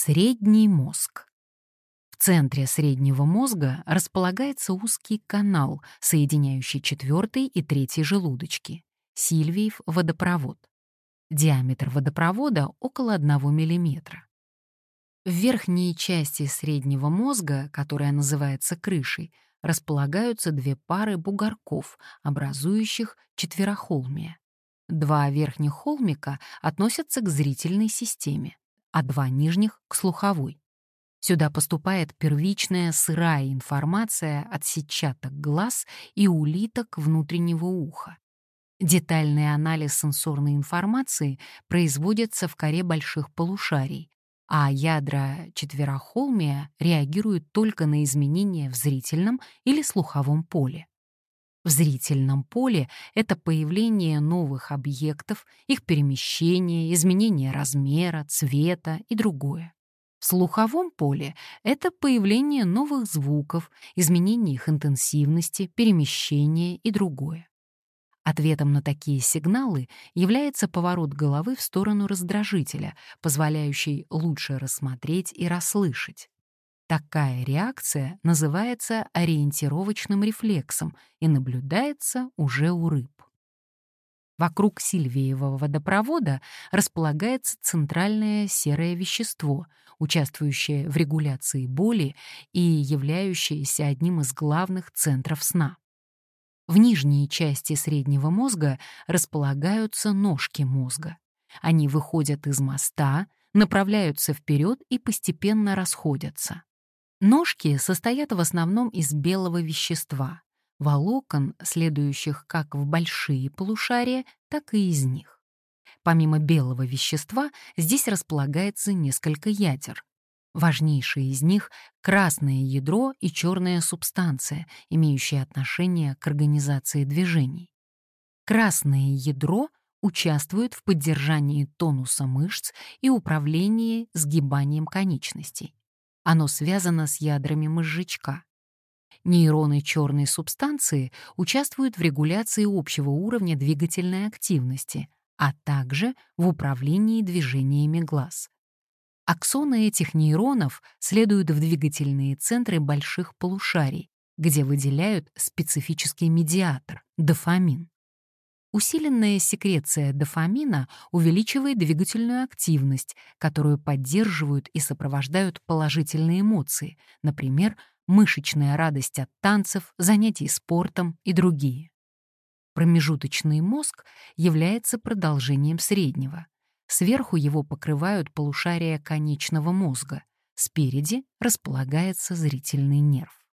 Средний мозг. В центре среднего мозга располагается узкий канал, соединяющий четвертый и третий желудочки, Сильвиев водопровод. Диаметр водопровода около 1 мм. В верхней части среднего мозга, которая называется крышей, располагаются две пары бугорков, образующих четверохолмие. Два верхних холмика относятся к зрительной системе а два нижних — к слуховой. Сюда поступает первичная сырая информация от сетчаток глаз и улиток внутреннего уха. Детальный анализ сенсорной информации производится в коре больших полушарий, а ядра четверохолмия реагируют только на изменения в зрительном или слуховом поле. В зрительном поле это появление новых объектов, их перемещение, изменение размера, цвета и другое. В слуховом поле это появление новых звуков, изменение их интенсивности, перемещение и другое. Ответом на такие сигналы является поворот головы в сторону раздражителя, позволяющий лучше рассмотреть и расслышать. Такая реакция называется ориентировочным рефлексом и наблюдается уже у рыб. Вокруг сильвиевого водопровода располагается центральное серое вещество, участвующее в регуляции боли и являющееся одним из главных центров сна. В нижней части среднего мозга располагаются ножки мозга. Они выходят из моста, направляются вперед и постепенно расходятся. Ножки состоят в основном из белого вещества, волокон, следующих как в большие полушария, так и из них. Помимо белого вещества здесь располагается несколько ядер. Важнейшие из них — красное ядро и черная субстанция, имеющие отношение к организации движений. Красное ядро участвует в поддержании тонуса мышц и управлении сгибанием конечностей. Оно связано с ядрами мозжечка. Нейроны черной субстанции участвуют в регуляции общего уровня двигательной активности, а также в управлении движениями глаз. Аксоны этих нейронов следуют в двигательные центры больших полушарий, где выделяют специфический медиатор — дофамин. Усиленная секреция дофамина увеличивает двигательную активность, которую поддерживают и сопровождают положительные эмоции, например, мышечная радость от танцев, занятий спортом и другие. Промежуточный мозг является продолжением среднего. Сверху его покрывают полушария конечного мозга, спереди располагается зрительный нерв.